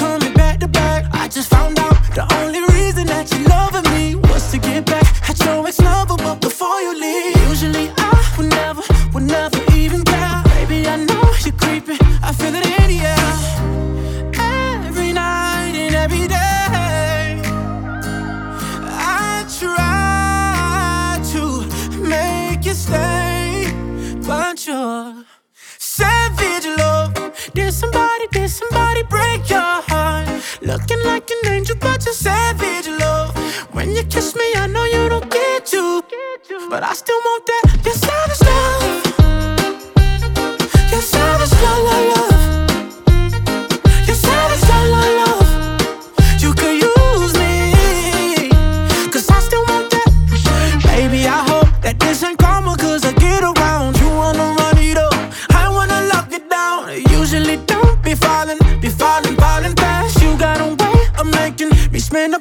coming back to back. I just found out the only reason that you loving me was to get back at your ex lover, but before you leave, usually I would never, would never even care. Baby, I know you're creeping, I feel it in the air. Every night and every day, I try to make you stay, but you're savage love. Did somebody, did somebody break your? Looking like an angel, but you're savage love. When you kiss me, I know you don't get to, but I still want that. Your savage love. Your savage love, love, love. Your savage love, love, love. You could use me, cause I still want that. Baby, I hope that this ain't karma, cause I get around. You wanna run it up, I wanna lock it down. Usually don't be falling, be falling, falling fast.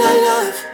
all I love.